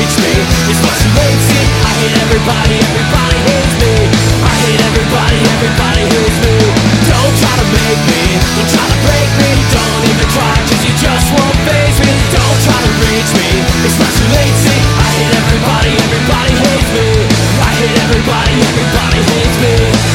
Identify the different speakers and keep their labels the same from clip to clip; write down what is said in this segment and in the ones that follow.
Speaker 1: reach me. It's what she hates me I hate everybody, everybody hates me. I hate everybody, everybody hates me. Don't try to make me, don't try to break me. Don't even try, cause you just won't face me. Don't try to reach me, it's what she hates me I hate everybody, everybody hates me. I hate everybody, everybody hates me.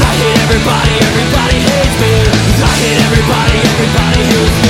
Speaker 1: I hate everybody, everybody hates me. I hate everybody, everybody hates me.